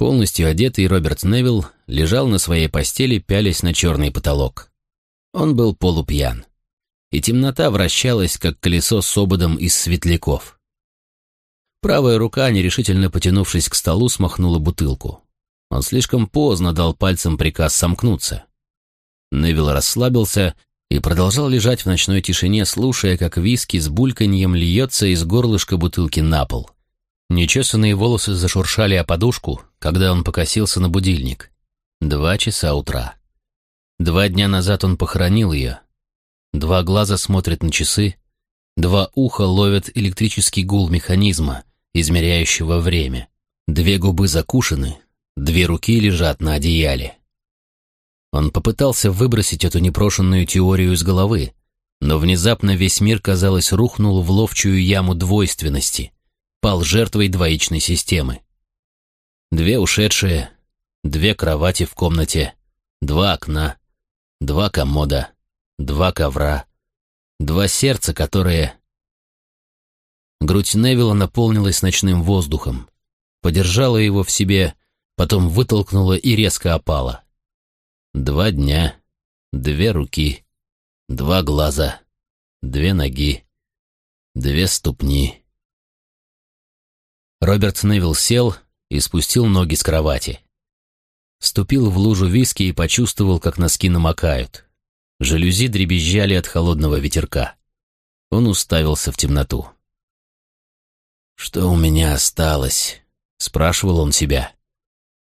Полностью одетый Роберт Невилл лежал на своей постели, пялясь на черный потолок. Он был полупьян, и темнота вращалась, как колесо с ободом из светляков. Правая рука, нерешительно потянувшись к столу, смахнула бутылку. Он слишком поздно дал пальцем приказ сомкнуться. Невилл расслабился и продолжал лежать в ночной тишине, слушая, как виски с бульканьем льется из горлышка бутылки на пол. Нечесанные волосы зашуршали о подушку, когда он покосился на будильник. Два часа утра. Два дня назад он похоронил ее. Два глаза смотрят на часы, два уха ловят электрический гул механизма, измеряющего время. Две губы закушены, две руки лежат на одеяле. Он попытался выбросить эту непрошенную теорию из головы, но внезапно весь мир, казалось, рухнул в ловчую яму двойственности, пал жертвой двоичной системы. Две ушедшие, две кровати в комнате, два окна, два комода, два ковра, два сердца, которые... Грудь Невилла наполнилась ночным воздухом, подержала его в себе, потом вытолкнула и резко опала. Два дня, две руки, два глаза, две ноги, две ступни. Роберт Невилл сел и спустил ноги с кровати. Ступил в лужу виски и почувствовал, как носки намокают. Жалюзи дребезжали от холодного ветерка. Он уставился в темноту. «Что у меня осталось?» — спрашивал он себя.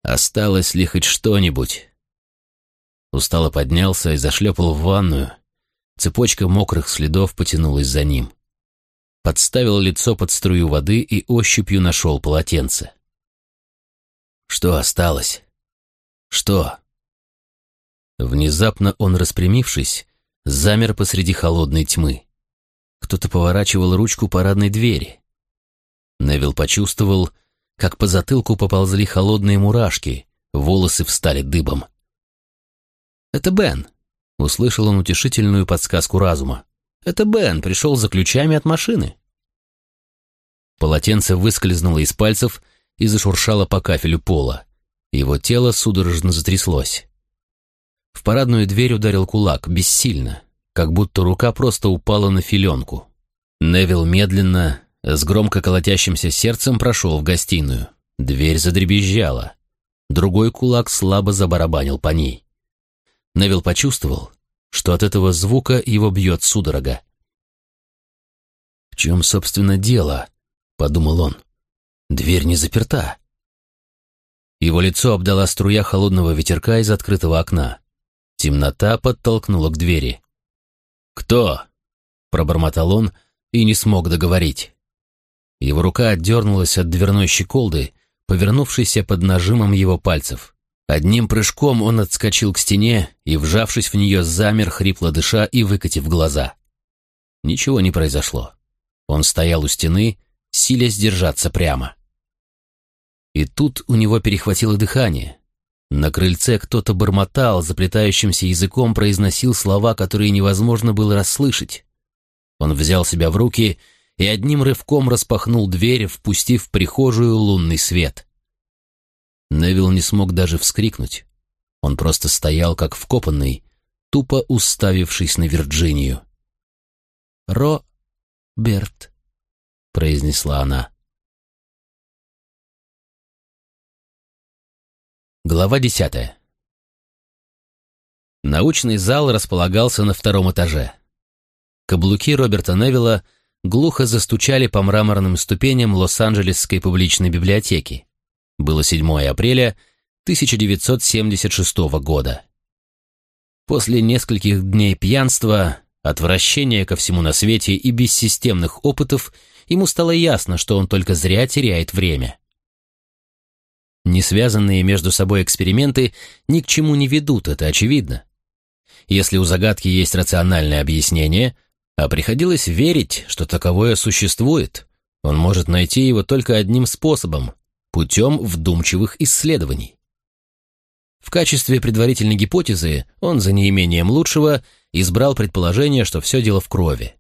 «Осталось ли хоть что-нибудь?» Устало поднялся и зашлепал в ванную. Цепочка мокрых следов потянулась за ним. Подставил лицо под струю воды и ощупью нашел полотенце. Что осталось? Что? Внезапно он, распрямившись, замер посреди холодной тьмы. Кто-то поворачивал ручку парадной двери. Невил почувствовал, как по затылку поползли холодные мурашки, волосы встали дыбом. «Это Бен», — услышал он утешительную подсказку разума. «Это Бен пришел за ключами от машины». Полотенце выскользнуло из пальцев и зашуршало по кафелю пола. Его тело судорожно затряслось. В парадную дверь ударил кулак, бессильно, как будто рука просто упала на филенку. Невил медленно, с громко колотящимся сердцем прошел в гостиную. Дверь задребезжала. Другой кулак слабо забарабанил по ней. Невил почувствовал, что от этого звука его бьет судорога. «В чем, собственно, дело?» — подумал он. «Дверь не заперта». Его лицо обдала струя холодного ветерка из открытого окна. Темнота подтолкнула к двери. «Кто?» — пробормотал он и не смог договорить. Его рука отдернулась от дверной щеколды, повернувшейся под нажимом его пальцев. Одним прыжком он отскочил к стене и, вжавшись в нее, замер, хрипло дыша и выкатив глаза. Ничего не произошло. Он стоял у стены, силясь держаться прямо. И тут у него перехватило дыхание. На крыльце кто-то бормотал, заплетающимся языком произносил слова, которые невозможно было расслышать. Он взял себя в руки и одним рывком распахнул дверь, впустив в прихожую лунный свет. Невил не смог даже вскрикнуть. Он просто стоял как вкопанный, тупо уставившись на Вирджинию. «Ро-Берт», — произнесла она. Глава десятая. Научный зал располагался на втором этаже. Каблуки Роберта Невилла глухо застучали по мраморным ступеням Лос-Анджелесской публичной библиотеки. Было 7 апреля 1976 года. После нескольких дней пьянства, отвращения ко всему на свете и бессистемных опытов, ему стало ясно, что он только зря теряет время. Несвязанные между собой эксперименты ни к чему не ведут, это очевидно. Если у загадки есть рациональное объяснение, а приходилось верить, что таковое существует, он может найти его только одним способом путем вдумчивых исследований. В качестве предварительной гипотезы он, за неимением лучшего, избрал предположение, что все дело в крови.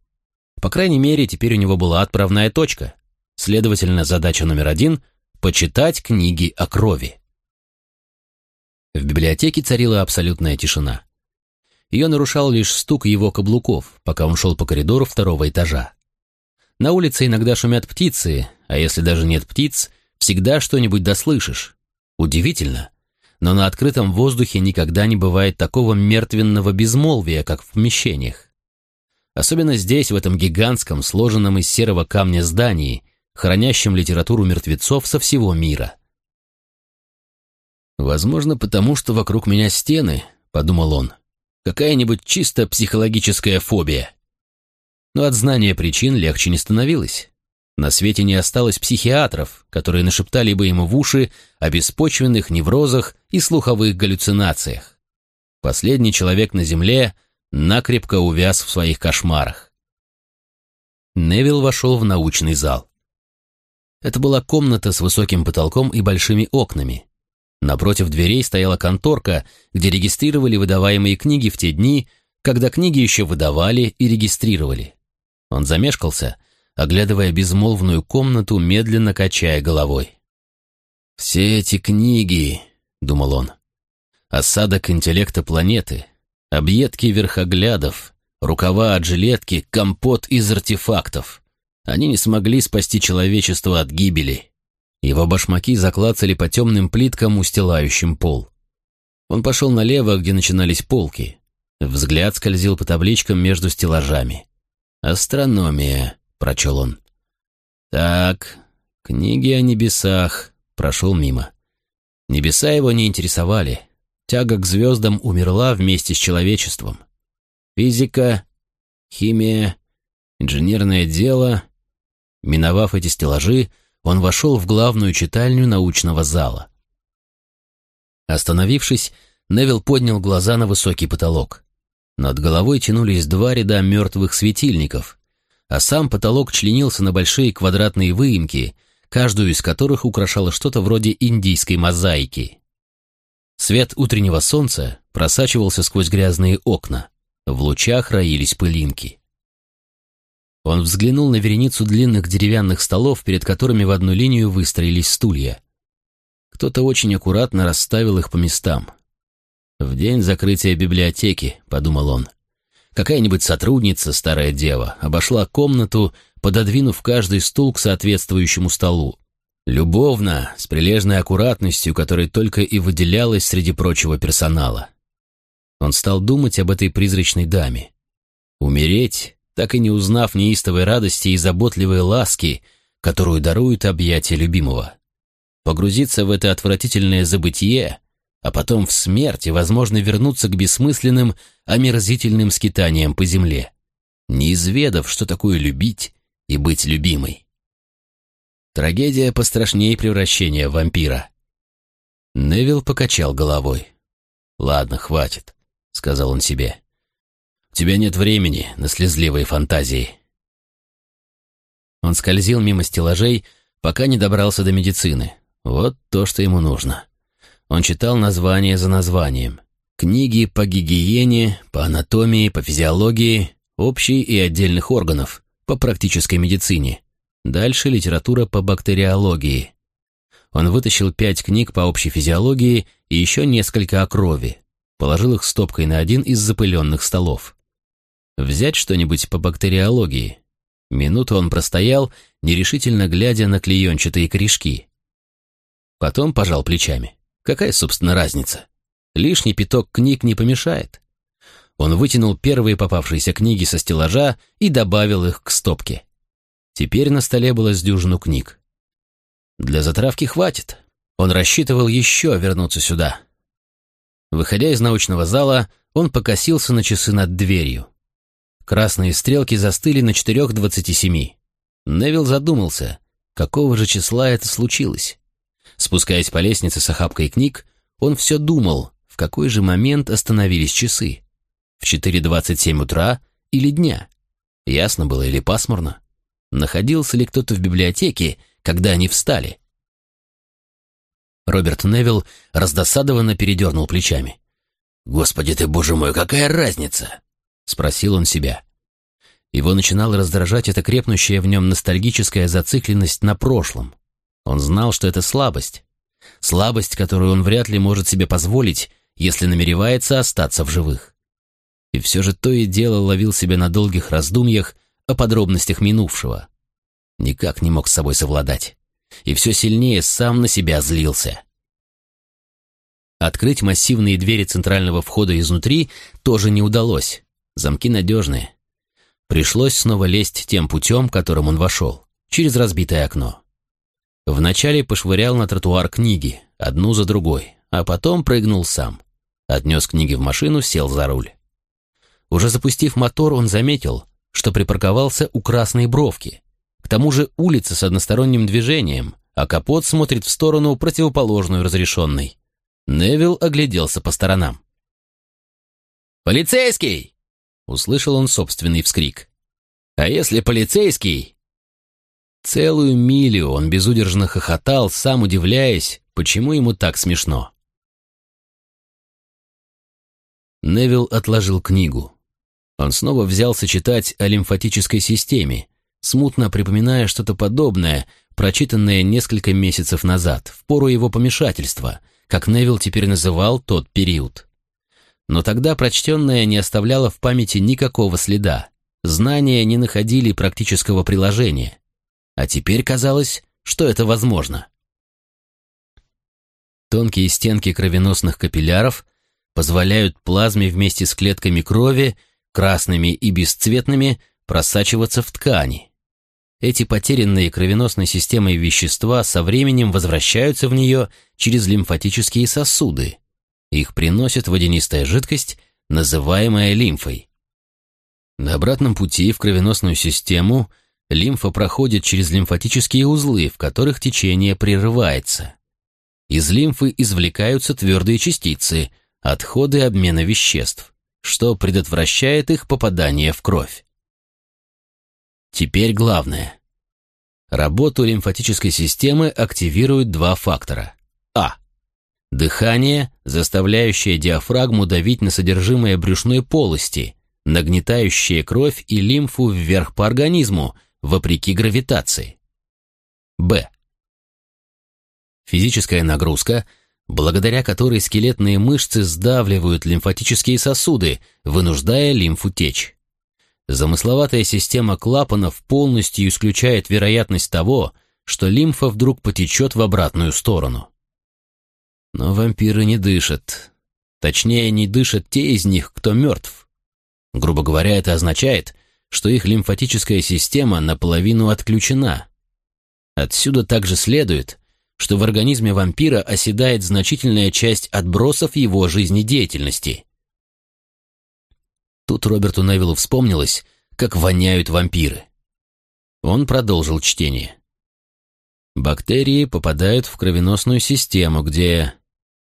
По крайней мере, теперь у него была отправная точка. Следовательно, задача номер один — почитать книги о крови. В библиотеке царила абсолютная тишина. Ее нарушал лишь стук его каблуков, пока он шел по коридору второго этажа. На улице иногда шумят птицы, а если даже нет птиц, всегда что-нибудь дослышишь. Удивительно, но на открытом воздухе никогда не бывает такого мертвенного безмолвия, как в помещениях. Особенно здесь, в этом гигантском, сложенном из серого камня здании, хранящем литературу мертвецов со всего мира. «Возможно, потому что вокруг меня стены», — подумал он. «Какая-нибудь чисто психологическая фобия». Но от знания причин легче не становилось. На свете не осталось психиатров, которые нашептали бы ему в уши о беспочвенных неврозах и слуховых галлюцинациях. Последний человек на Земле накрепко увяз в своих кошмарах. Невил вошел в научный зал. Это была комната с высоким потолком и большими окнами. Напротив дверей стояла конторка, где регистрировали выдаваемые книги в те дни, когда книги еще выдавали и регистрировали. Он замешкался, оглядывая безмолвную комнату, медленно качая головой. «Все эти книги», — думал он, — «осадок интеллекта планеты, объедки верхоглядов, рукава от жилетки, компот из артефактов. Они не смогли спасти человечество от гибели». Его башмаки заклацали по темным плиткам, устилающим пол. Он пошел налево, где начинались полки. Взгляд скользил по табличкам между стеллажами. «Астрономия», — прочел он. «Так, книги о небесах», — прошел мимо. Небеса его не интересовали. Тяга к звездам умерла вместе с человечеством. Физика, химия, инженерное дело. Миновав эти стеллажи, он вошел в главную читальню научного зала. Остановившись, Невил поднял глаза на высокий потолок. Над головой тянулись два ряда мертвых светильников, а сам потолок членился на большие квадратные выемки, каждую из которых украшало что-то вроде индийской мозаики. Свет утреннего солнца просачивался сквозь грязные окна, в лучах роились пылинки. Он взглянул на вереницу длинных деревянных столов, перед которыми в одну линию выстроились стулья. Кто-то очень аккуратно расставил их по местам. «В день закрытия библиотеки», — подумал он, Какая-нибудь сотрудница, старая дева, обошла комнату, пододвинув каждый стул к соответствующему столу. Любовно, с прилежной аккуратностью, которой только и выделялась среди прочего персонала. Он стал думать об этой призрачной даме. Умереть, так и не узнав неистовой радости и заботливой ласки, которую дарует объятие любимого. Погрузиться в это отвратительное забытие, а потом в смерть и, возможно, вернуться к бессмысленным, омерзительным скитаниям по земле, не изведав, что такое любить и быть любимой. Трагедия пострашнее превращения вампира. Невил покачал головой. «Ладно, хватит», — сказал он себе. «У тебя нет времени на слезливые фантазии». Он скользил мимо стеллажей, пока не добрался до медицины. Вот то, что ему нужно. Он читал название за названием. Книги по гигиене, по анатомии, по физиологии, общей и отдельных органов, по практической медицине. Дальше литература по бактериологии. Он вытащил пять книг по общей физиологии и еще несколько о крови. Положил их стопкой на один из запыленных столов. Взять что-нибудь по бактериологии. Минуту он простоял, нерешительно глядя на клеенчатые корешки. Потом пожал плечами. Какая, собственно, разница? Лишний пяток книг не помешает. Он вытянул первые попавшиеся книги со стеллажа и добавил их к стопке. Теперь на столе было с дюжину книг. Для затравки хватит. Он рассчитывал еще вернуться сюда. Выходя из научного зала, он покосился на часы над дверью. Красные стрелки застыли на 4.27. Невил задумался, какого же числа это случилось. Спускаясь по лестнице с охапкой книг, он все думал, в какой же момент остановились часы. В 4.27 утра или дня? Ясно было или пасмурно? Находился ли кто-то в библиотеке, когда они встали? Роберт Невилл раздосадованно передернул плечами. «Господи ты, боже мой, какая разница?» — спросил он себя. Его начинала раздражать эта крепнущая в нем ностальгическая зацикленность на прошлом. Он знал, что это слабость. Слабость, которую он вряд ли может себе позволить, если намеревается остаться в живых. И все же то и дело ловил себя на долгих раздумьях о подробностях минувшего. Никак не мог с собой совладать. И все сильнее сам на себя злился. Открыть массивные двери центрального входа изнутри тоже не удалось. Замки надежные. Пришлось снова лезть тем путем, которым он вошел, через разбитое окно. Вначале пошвырял на тротуар книги, одну за другой, а потом прыгнул сам. Отнес книги в машину, сел за руль. Уже запустив мотор, он заметил, что припарковался у Красной Бровки. К тому же улица с односторонним движением, а капот смотрит в сторону, противоположную разрешенной. Невил огляделся по сторонам. «Полицейский!» — услышал он собственный вскрик. «А если полицейский?» Целую милю он безудержно хохотал, сам удивляясь, почему ему так смешно. Невил отложил книгу. Он снова взялся читать о лимфатической системе, смутно припоминая что-то подобное, прочитанное несколько месяцев назад, в пору его помешательства, как Невил теперь называл тот период. Но тогда прочтенное не оставляло в памяти никакого следа, знания не находили практического приложения. А теперь казалось, что это возможно. Тонкие стенки кровеносных капилляров позволяют плазме вместе с клетками крови красными и бесцветными, просачиваться в ткани. Эти потерянные кровеносной системой вещества со временем возвращаются в нее через лимфатические сосуды. Их приносит водянистая жидкость, называемая лимфой. На обратном пути в кровеносную систему лимфа проходит через лимфатические узлы, в которых течение прерывается. Из лимфы извлекаются твердые частицы, отходы обмена веществ что предотвращает их попадание в кровь. Теперь главное. Работу лимфатической системы активируют два фактора. А. Дыхание, заставляющее диафрагму давить на содержимое брюшной полости, нагнетающее кровь и лимфу вверх по организму, вопреки гравитации. Б. Физическая нагрузка – благодаря которой скелетные мышцы сдавливают лимфатические сосуды, вынуждая лимфу течь. Замысловатая система клапанов полностью исключает вероятность того, что лимфа вдруг потечет в обратную сторону. Но вампиры не дышат. Точнее, не дышат те из них, кто мертв. Грубо говоря, это означает, что их лимфатическая система наполовину отключена. Отсюда также следует, что в организме вампира оседает значительная часть отбросов его жизнедеятельности. Тут Роберту Невиллу вспомнилось, как воняют вампиры. Он продолжил чтение. Бактерии попадают в кровеносную систему, где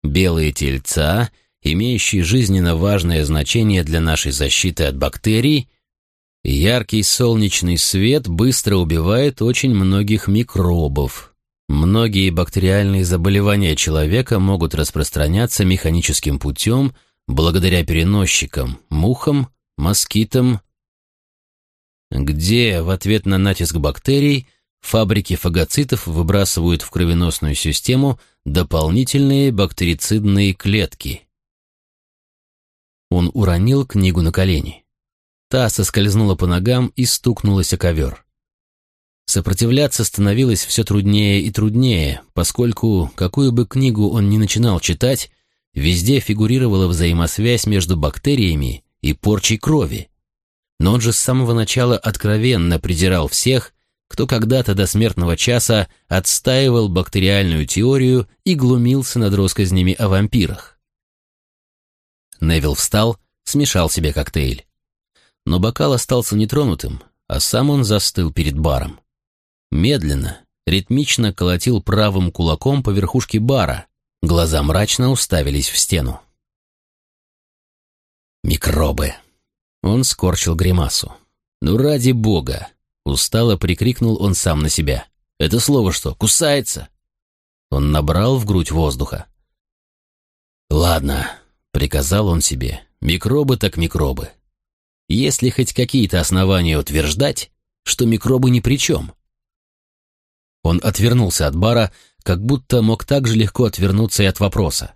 белые тельца, имеющие жизненно важное значение для нашей защиты от бактерий, яркий солнечный свет быстро убивает очень многих микробов, Многие бактериальные заболевания человека могут распространяться механическим путем благодаря переносчикам, мухам, москитам, где в ответ на натиск бактерий фабрики фагоцитов выбрасывают в кровеносную систему дополнительные бактерицидные клетки. Он уронил книгу на колени. Та соскользнула по ногам и стукнулась о ковер. Сопротивляться становилось все труднее и труднее, поскольку, какую бы книгу он ни начинал читать, везде фигурировала взаимосвязь между бактериями и порчей крови. Но он же с самого начала откровенно придирал всех, кто когда-то до смертного часа отстаивал бактериальную теорию и глумился над россказнями о вампирах. Невил встал, смешал себе коктейль. Но бокал остался нетронутым, а сам он застыл перед баром. Медленно, ритмично колотил правым кулаком по верхушке бара, глаза мрачно уставились в стену. «Микробы!» Он скорчил гримасу. «Ну ради бога!» Устало прикрикнул он сам на себя. «Это слово что, кусается?» Он набрал в грудь воздуха. «Ладно», — приказал он себе, — «микробы так микробы. Есть ли хоть какие-то основания утверждать, что микробы ни при чем?» Он отвернулся от бара, как будто мог так же легко отвернуться и от вопроса.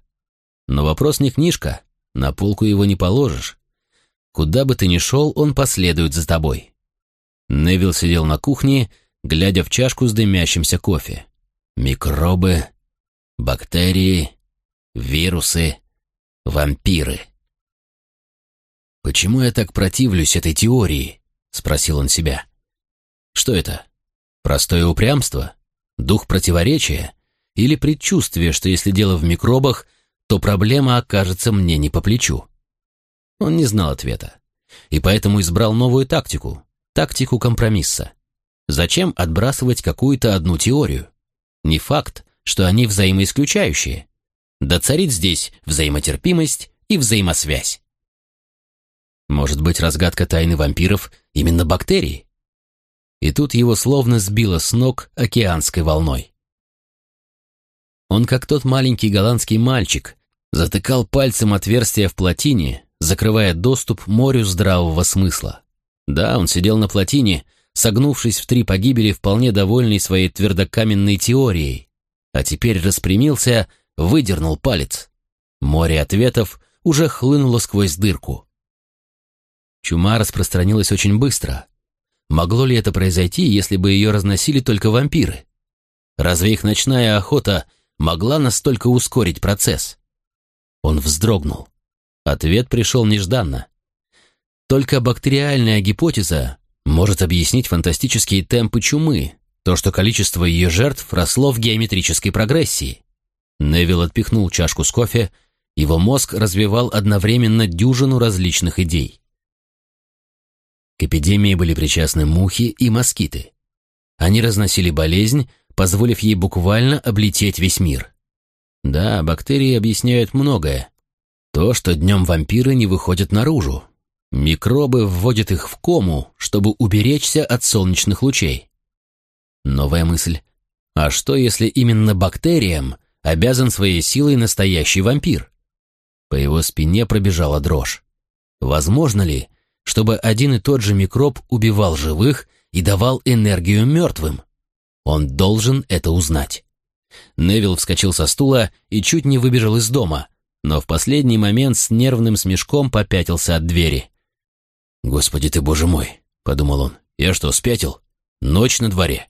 Но вопрос не книжка, на полку его не положишь. Куда бы ты ни шел, он последует за тобой. Невил сидел на кухне, глядя в чашку с дымящимся кофе. Микробы, бактерии, вирусы, вампиры. «Почему я так противлюсь этой теории?» — спросил он себя. «Что это? Простое упрямство? Дух противоречия? Или предчувствие, что если дело в микробах, то проблема окажется мне не по плечу?» Он не знал ответа, и поэтому избрал новую тактику, тактику компромисса. Зачем отбрасывать какую-то одну теорию? Не факт, что они взаимоисключающие. Да царит здесь взаимотерпимость и взаимосвязь. Может быть, разгадка тайны вампиров именно бактерии? И тут его словно сбило с ног океанской волной. Он, как тот маленький голландский мальчик, затыкал пальцем отверстие в плотине, закрывая доступ морю здравого смысла. Да, он сидел на плотине, согнувшись в три погибели, вполне довольный своей твердокаменной теорией, а теперь распрямился, выдернул палец. Море ответов уже хлынуло сквозь дырку. Чума распространилась очень быстро. Могло ли это произойти, если бы ее разносили только вампиры? Разве их ночная охота могла настолько ускорить процесс? Он вздрогнул. Ответ пришел нежданно. Только бактериальная гипотеза может объяснить фантастические темпы чумы, то, что количество ее жертв росло в геометрической прогрессии. Невил отпихнул чашку с кофе, его мозг развивал одновременно дюжину различных идей. К эпидемии были причастны мухи и москиты. Они разносили болезнь, позволив ей буквально облететь весь мир. Да, бактерии объясняют многое. То, что днем вампиры не выходят наружу. Микробы вводят их в кому, чтобы уберечься от солнечных лучей. Новая мысль. А что, если именно бактериям обязан своей силой настоящий вампир? По его спине пробежала дрожь. Возможно ли, чтобы один и тот же микроб убивал живых и давал энергию мертвым. Он должен это узнать. Невил вскочил со стула и чуть не выбежал из дома, но в последний момент с нервным смешком попятился от двери. «Господи ты, боже мой!» — подумал он. «Я что, спятил? Ночь на дворе!»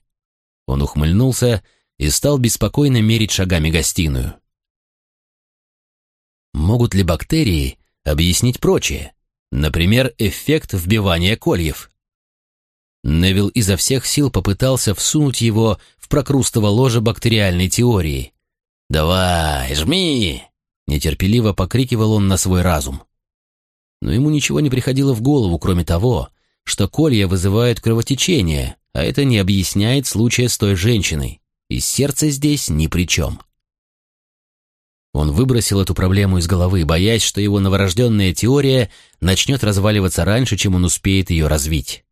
Он ухмыльнулся и стал беспокойно мерить шагами гостиную. Могут ли бактерии объяснить прочее? Например, эффект вбивания кольев. Невил изо всех сил попытался всунуть его в прокрустово ложе бактериальной теории. «Давай, жми!» — нетерпеливо покрикивал он на свой разум. Но ему ничего не приходило в голову, кроме того, что колья вызывают кровотечение, а это не объясняет случая с той женщиной, и сердце здесь ни при чем. Он выбросил эту проблему из головы, боясь, что его новорожденная теория начнет разваливаться раньше, чем он успеет ее развить.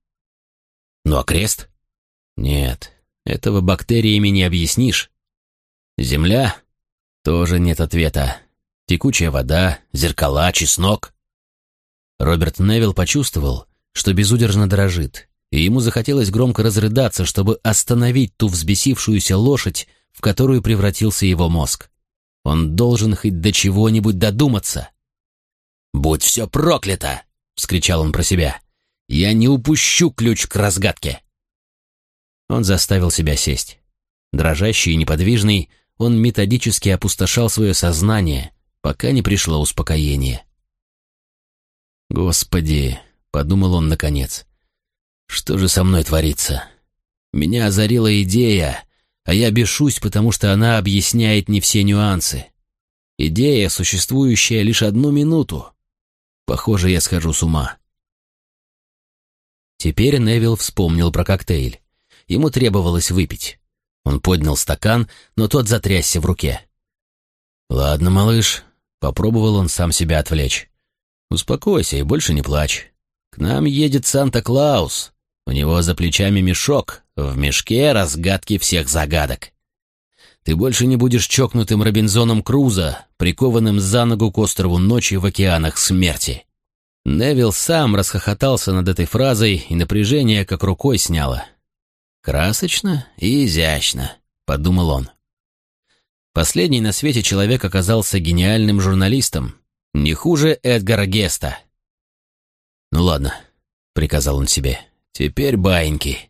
Ну а крест? Нет, этого бактериями не объяснишь. Земля? Тоже нет ответа. Текучая вода, зеркала, чеснок. Роберт Невилл почувствовал, что безудержно дрожит, и ему захотелось громко разрыдаться, чтобы остановить ту взбесившуюся лошадь, в которую превратился его мозг. Он должен хоть до чего-нибудь додуматься. «Будь все проклято!» — вскричал он про себя. «Я не упущу ключ к разгадке!» Он заставил себя сесть. Дрожащий и неподвижный, он методически опустошал свое сознание, пока не пришло успокоение. «Господи!» — подумал он наконец. «Что же со мной творится? Меня озарила идея, а я бешусь, потому что она объясняет не все нюансы. Идея, существующая лишь одну минуту. Похоже, я схожу с ума. Теперь Невил вспомнил про коктейль. Ему требовалось выпить. Он поднял стакан, но тот затрясся в руке. «Ладно, малыш», — попробовал он сам себя отвлечь. «Успокойся и больше не плачь. К нам едет Санта-Клаус. У него за плечами мешок, в мешке разгадки всех загадок. Ты больше не будешь чокнутым Робинзоном Крузо, прикованным за ногу к острову ночи в океанах смерти. Невил сам расхохотался над этой фразой, и напряжение как рукой сняло. «Красочно и изящно», — подумал он. Последний на свете человек оказался гениальным журналистом, не хуже Эдгара Геста. «Ну ладно», — приказал он себе, — «теперь баиньки.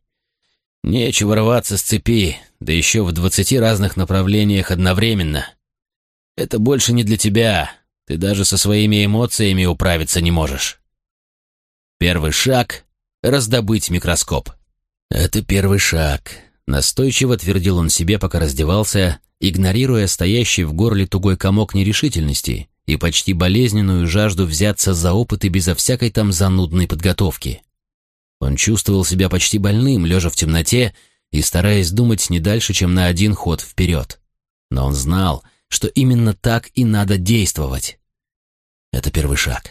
Нечего рваться с цепи, да еще в двадцати разных направлениях одновременно. Это больше не для тебя, ты даже со своими эмоциями управиться не можешь. Первый шаг — раздобыть микроскоп. Это первый шаг, настойчиво твердил он себе, пока раздевался, игнорируя стоящий в горле тугой комок нерешительности и почти болезненную жажду взяться за опыты безо всякой там занудной подготовки. Он чувствовал себя почти больным, лежа в темноте и стараясь думать не дальше, чем на один ход вперед. Но он знал, что именно так и надо действовать. Это первый шаг.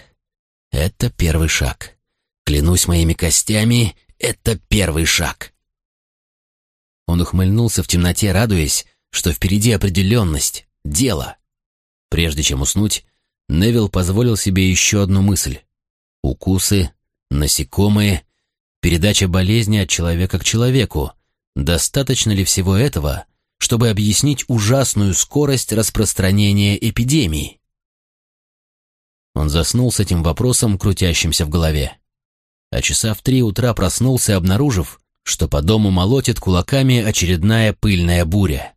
Это первый шаг. Клянусь моими костями, это первый шаг. Он ухмыльнулся в темноте, радуясь, что впереди определенность, дело. Прежде чем уснуть, Невил позволил себе еще одну мысль. Укусы, насекомые, передача болезни от человека к человеку. Достаточно ли всего этого, чтобы объяснить ужасную скорость распространения эпидемии? Он заснул с этим вопросом, крутящимся в голове. А часа в три утра проснулся, обнаружив, что по дому молотит кулаками очередная пыльная буря.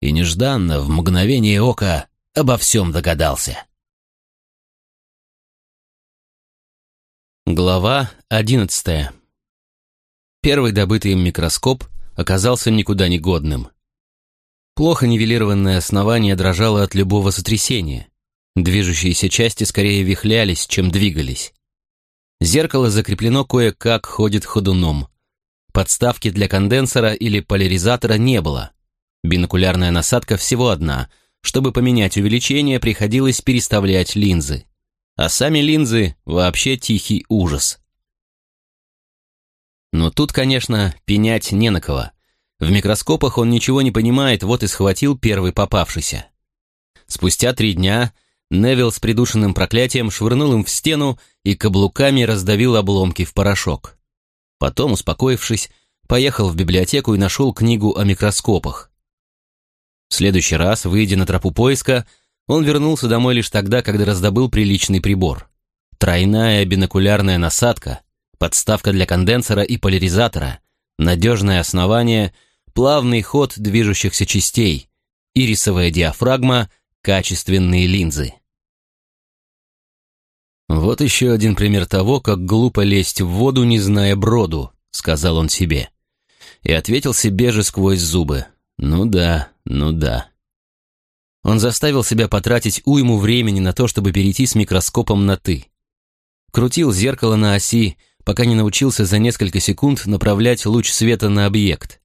И нежданно, в мгновение ока, обо всем догадался. Глава одиннадцатая. Первый добытый им микроскоп оказался никуда не годным. Плохо нивелированное основание дрожало от любого сотрясения. Движущиеся части скорее вихлялись, чем двигались. Зеркало закреплено кое-как, ходит ходуном. Подставки для конденсора или поляризатора не было. Бинокулярная насадка всего одна. Чтобы поменять увеличение, приходилось переставлять линзы. А сами линзы — вообще тихий ужас. Но тут, конечно, пенять не на кого. В микроскопах он ничего не понимает, вот и схватил первый попавшийся. Спустя три дня Невил с придушенным проклятием швырнул им в стену и каблуками раздавил обломки в порошок. Потом, успокоившись, поехал в библиотеку и нашел книгу о микроскопах. В следующий раз, выйдя на тропу поиска, он вернулся домой лишь тогда, когда раздобыл приличный прибор. Тройная бинокулярная насадка, подставка для конденсора и поляризатора, надежное основание, плавный ход движущихся частей, ирисовая диафрагма, качественные линзы. «Вот еще один пример того, как глупо лезть в воду, не зная броду», — сказал он себе. И ответил себе же сквозь зубы. «Ну да, ну да». Он заставил себя потратить уйму времени на то, чтобы перейти с микроскопом на «ты». Крутил зеркало на оси, пока не научился за несколько секунд направлять луч света на объект.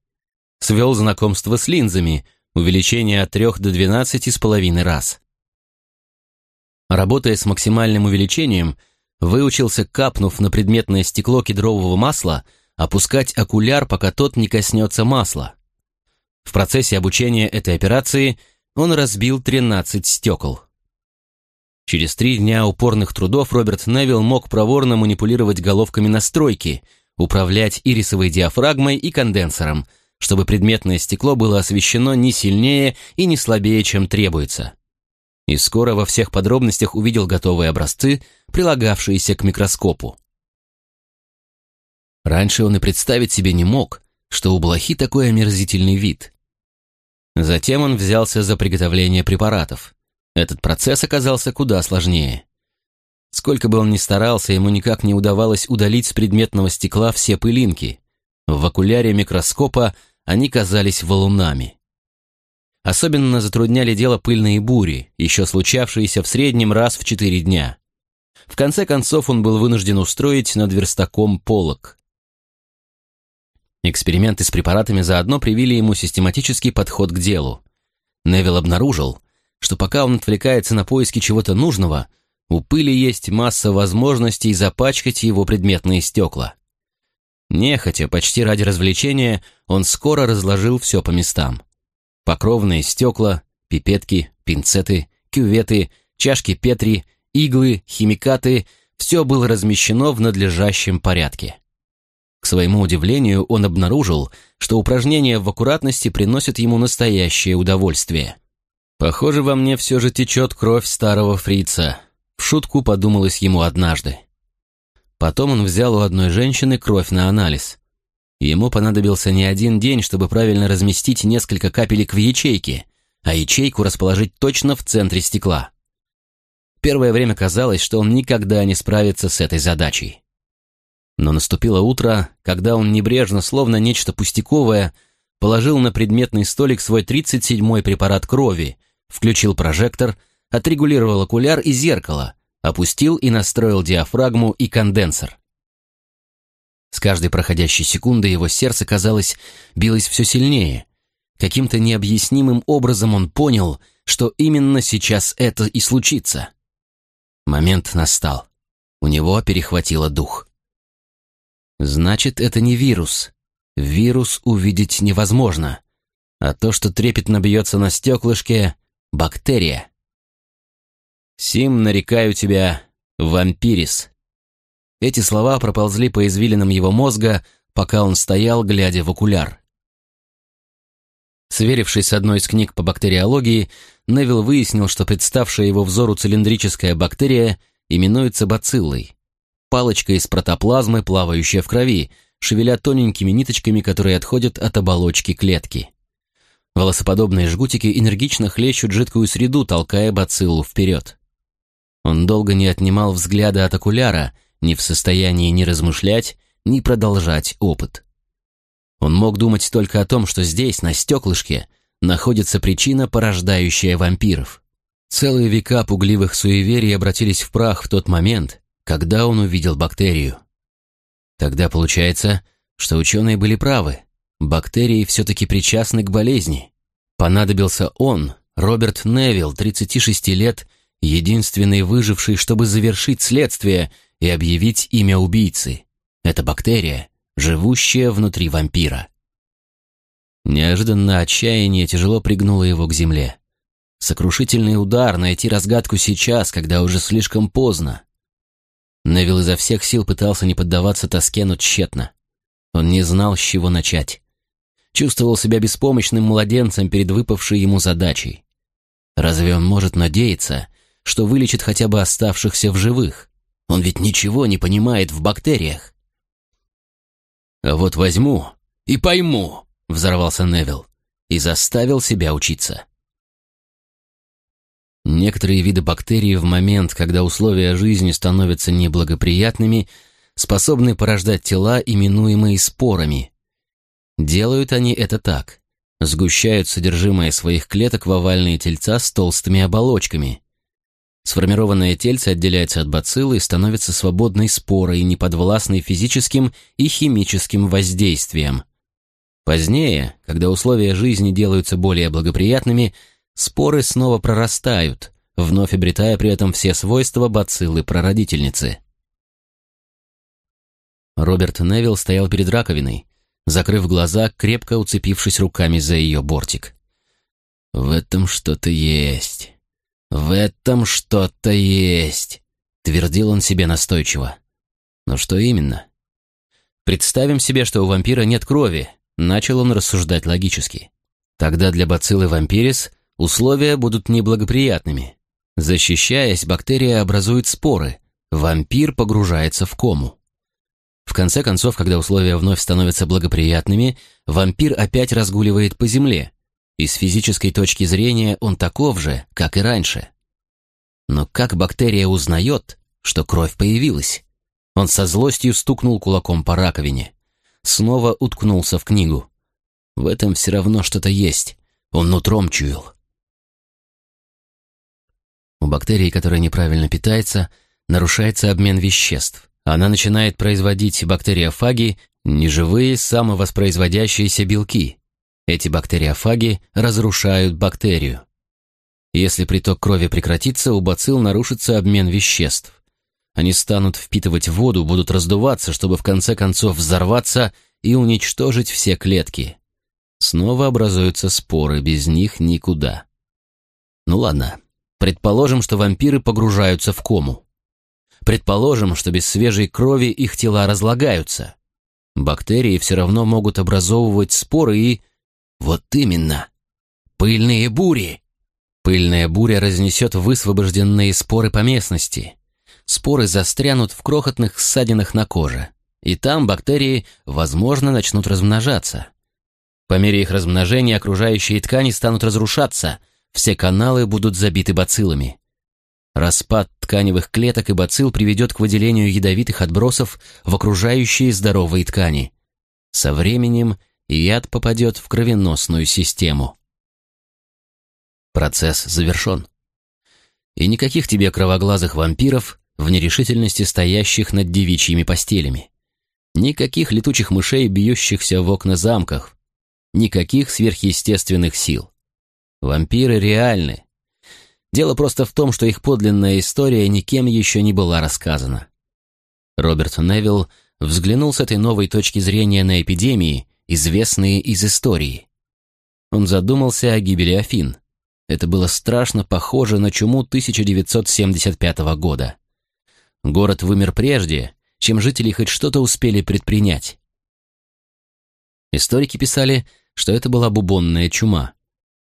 Свел знакомство с линзами, увеличение от 3 до 12 с половиной раз. Работая с максимальным увеличением, выучился, капнув на предметное стекло кедрового масла, опускать окуляр, пока тот не коснется масла. В процессе обучения этой операции он разбил 13 стекол. Через три дня упорных трудов Роберт Невилл мог проворно манипулировать головками настройки, управлять ирисовой диафрагмой и конденсором, чтобы предметное стекло было освещено не сильнее и не слабее, чем требуется. И скоро во всех подробностях увидел готовые образцы, прилагавшиеся к микроскопу. Раньше он и представить себе не мог, что у блохи такой омерзительный вид. Затем он взялся за приготовление препаратов. Этот процесс оказался куда сложнее. Сколько бы он ни старался, ему никак не удавалось удалить с предметного стекла все пылинки. В окуляре микроскопа они казались валунами. Особенно затрудняли дело пыльные бури, еще случавшиеся в среднем раз в четыре дня. В конце концов он был вынужден устроить над верстаком полок. Эксперименты с препаратами заодно привили ему систематический подход к делу. Невил обнаружил, что пока он отвлекается на поиски чего-то нужного, у пыли есть масса возможностей запачкать его предметные стекла. Нехотя, почти ради развлечения, он скоро разложил все по местам. Покровные стекла, пипетки, пинцеты, кюветы, чашки Петри, иглы, химикаты — все было размещено в надлежащем порядке. К своему удивлению, он обнаружил, что упражнения в аккуратности приносят ему настоящее удовольствие. Похоже, во мне все же течет кровь старого фрица. В шутку подумалось ему однажды. Потом он взял у одной женщины кровь на анализ. Ему понадобился не один день, чтобы правильно разместить несколько капелек в ячейке, а ячейку расположить точно в центре стекла. Первое время казалось, что он никогда не справится с этой задачей. Но наступило утро, когда он небрежно, словно нечто пустяковое, положил на предметный столик свой 37-й препарат крови, включил прожектор, отрегулировал окуляр и зеркало, опустил и настроил диафрагму и конденсор. С каждой проходящей секунды его сердце, казалось, билось все сильнее. Каким-то необъяснимым образом он понял, что именно сейчас это и случится. Момент настал. У него перехватило дух. Значит, это не вирус. Вирус увидеть невозможно. А то, что трепетно бьется на стеклышке — бактерия. «Сим, нарекаю тебя, вампирис», эти слова проползли по извилинам его мозга, пока он стоял, глядя в окуляр. Сверившись с одной из книг по бактериологии, Невил выяснил, что представшая его взору цилиндрическая бактерия именуется бациллой. Палочка из протоплазмы, плавающая в крови, шевеля тоненькими ниточками, которые отходят от оболочки клетки. Волосоподобные жгутики энергично хлещут жидкую среду, толкая бациллу вперед. Он долго не отнимал взгляда от окуляра, не в состоянии ни размышлять, ни продолжать опыт. Он мог думать только о том, что здесь, на стеклышке, находится причина, порождающая вампиров. Целые века пугливых суеверий обратились в прах в тот момент, когда он увидел бактерию. Тогда получается, что ученые были правы. Бактерии все-таки причастны к болезни. Понадобился он, Роберт Невилл, 36 лет, единственный выживший, чтобы завершить следствие и объявить имя убийцы. Это бактерия, живущая внутри вампира. Неожиданно отчаяние тяжело пригнуло его к земле. Сокрушительный удар найти разгадку сейчас, когда уже слишком поздно. Невил изо всех сил пытался не поддаваться тоске, но тщетно. Он не знал, с чего начать. Чувствовал себя беспомощным младенцем перед выпавшей ему задачей. Разве он может надеяться, что вылечит хотя бы оставшихся в живых? Он ведь ничего не понимает в бактериях. «А вот возьму и пойму», — взорвался Невил, и заставил себя учиться. Некоторые виды бактерий в момент, когда условия жизни становятся неблагоприятными, способны порождать тела, именуемые спорами. Делают они это так. Сгущают содержимое своих клеток в овальные тельца с толстыми оболочками. Сформированное тельце отделяется от бациллы и становится свободной спорой, неподвластной физическим и химическим воздействиям. Позднее, когда условия жизни делаются более благоприятными, споры снова прорастают, вновь обретая при этом все свойства бациллы-прародительницы. Роберт Невилл стоял перед раковиной, закрыв глаза, крепко уцепившись руками за ее бортик. «В этом что-то есть. «В этом что-то есть», — твердил он себе настойчиво. «Но что именно?» «Представим себе, что у вампира нет крови», — начал он рассуждать логически. «Тогда для бациллы вампирис условия будут неблагоприятными. Защищаясь, бактерия образует споры, вампир погружается в кому. В конце концов, когда условия вновь становятся благоприятными, вампир опять разгуливает по земле, и с физической точки зрения он таков же, как и раньше. Но как бактерия узнает, что кровь появилась? Он со злостью стукнул кулаком по раковине. Снова уткнулся в книгу. В этом все равно что-то есть. Он нутром чуял. У бактерии, которая неправильно питается, нарушается обмен веществ. Она начинает производить бактериофаги, неживые самовоспроизводящиеся белки, эти бактериофаги разрушают бактерию. Если приток крови прекратится, у бацилл нарушится обмен веществ. Они станут впитывать воду, будут раздуваться, чтобы в конце концов взорваться и уничтожить все клетки. Снова образуются споры, без них никуда. Ну ладно, предположим, что вампиры погружаются в кому. Предположим, что без свежей крови их тела разлагаются. Бактерии все равно могут образовывать споры и вот именно. Пыльные бури. Пыльная буря разнесет высвобожденные споры по местности. Споры застрянут в крохотных ссадинах на коже, и там бактерии, возможно, начнут размножаться. По мере их размножения окружающие ткани станут разрушаться, все каналы будут забиты бациллами. Распад тканевых клеток и бацилл приведет к выделению ядовитых отбросов в окружающие здоровые ткани. Со временем яд попадет в кровеносную систему. Процесс завершен. И никаких тебе кровоглазых вампиров в нерешительности стоящих над девичьими постелями. Никаких летучих мышей, бьющихся в окна замках, Никаких сверхъестественных сил. Вампиры реальны. Дело просто в том, что их подлинная история никем еще не была рассказана. Роберт Невилл взглянул с этой новой точки зрения на эпидемии, известные из истории. Он задумался о гибели Афин. Это было страшно похоже на чуму 1975 года. Город вымер прежде, чем жители хоть что-то успели предпринять. Историки писали, что это была бубонная чума.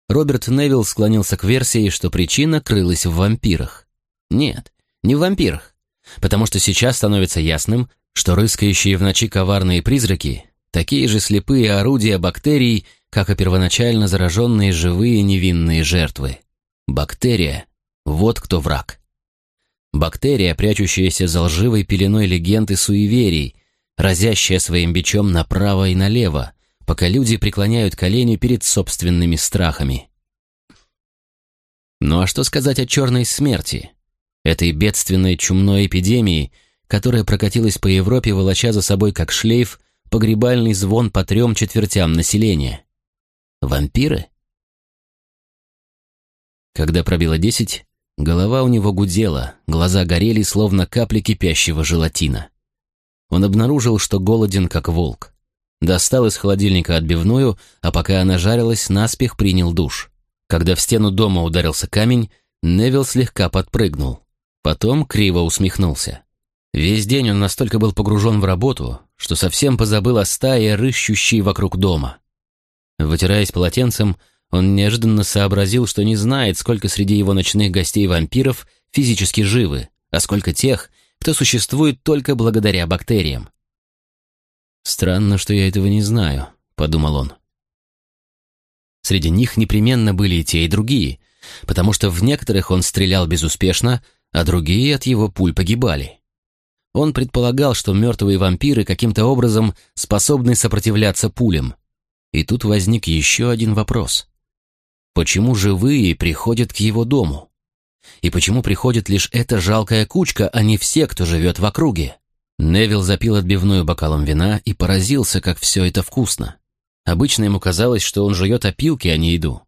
Роберт Невилл склонился к версии, что причина крылась в вампирах. Нет, не в вампирах, потому что сейчас становится ясным, что рыскающие в ночи коварные призраки — такие же слепые орудия бактерий, как и первоначально зараженные живые невинные жертвы. Бактерия — вот кто враг. Бактерия, прячущаяся за лживой пеленой легенд и суеверий, разящая своим бичом направо и налево, пока люди преклоняют колени перед собственными страхами. Ну а что сказать о черной смерти? Этой бедственной чумной эпидемии, которая прокатилась по Европе, волоча за собой как шлейф погребальный звон по трем четвертям населения. Вампиры? Когда пробило десять, голова у него гудела, глаза горели, словно капли кипящего желатина. Он обнаружил, что голоден, как волк. Достал из холодильника отбивную, а пока она жарилась, наспех принял душ. Когда в стену дома ударился камень, Невил слегка подпрыгнул. Потом криво усмехнулся. Весь день он настолько был погружен в работу, что совсем позабыл о стае, рыщущей вокруг дома. Вытираясь полотенцем, он неожиданно сообразил, что не знает, сколько среди его ночных гостей вампиров физически живы, а сколько тех, кто существует только благодаря бактериям. «Странно, что я этого не знаю», — подумал он. Среди них непременно были и те, и другие, потому что в некоторых он стрелял безуспешно, а другие от его пуль погибали. Он предполагал, что мертвые вампиры каким-то образом способны сопротивляться пулям. И тут возник еще один вопрос. Почему живые приходят к его дому? И почему приходит лишь эта жалкая кучка, а не все, кто живет в округе? Невил запил отбивную бокалом вина и поразился, как все это вкусно. Обычно ему казалось, что он жует опилки, а не еду.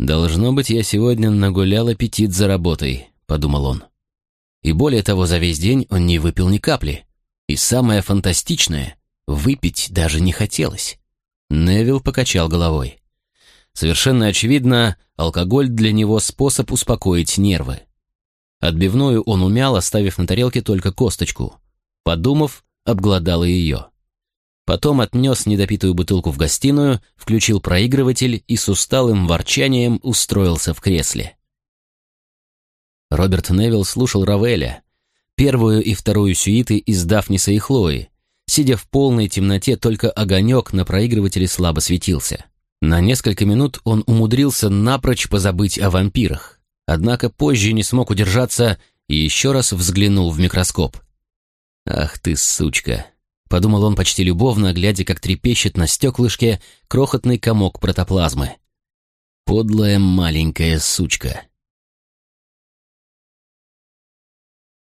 «Должно быть, я сегодня нагулял аппетит за работой», — подумал он. И более того, за весь день он не выпил ни капли. И самое фантастичное — выпить даже не хотелось. Невил покачал головой. Совершенно очевидно, алкоголь для него способ успокоить нервы. Отбивную он умял, оставив на тарелке только косточку. Подумав, обглодал ее. Потом отнес недопитую бутылку в гостиную, включил проигрыватель и с усталым ворчанием устроился в кресле. Роберт Невилл слушал Равеля, первую и вторую сюиты из Дафниса и Хлои. Сидя в полной темноте, только огонек на проигрывателе слабо светился. На несколько минут он умудрился напрочь позабыть о вампирах. Однако позже не смог удержаться и еще раз взглянул в микроскоп. «Ах ты, сучка!» — подумал он почти любовно, глядя, как трепещет на стеклышке крохотный комок протоплазмы. «Подлая маленькая сучка!»